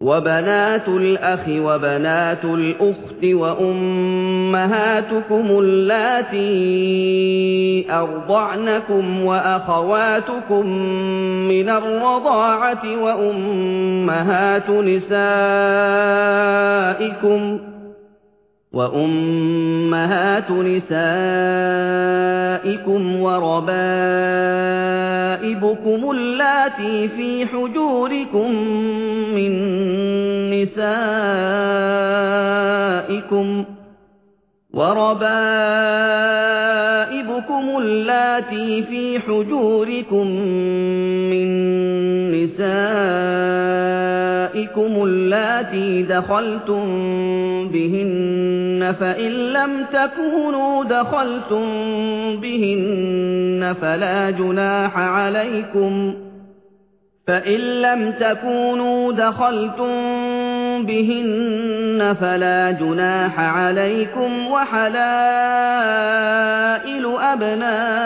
وبنات الأخ وبنات الأخت وأمهاتكم اللاتي أرضعنكم وأخواتكم من الرضاعة وأمهات نسائكم وأمهات نسائكم وربائبكم اللاتي في حجوركم من نسائكم وربائبكم اللاتي في حجوركم من نسائكم اللاتي دخلتم بهن فإن لم تكونوا دخلتم بهن فلا جناح عليكم. فإن لم تكونوا دخلتم بهن فلا جناح عليكم وحلائل أبنائكم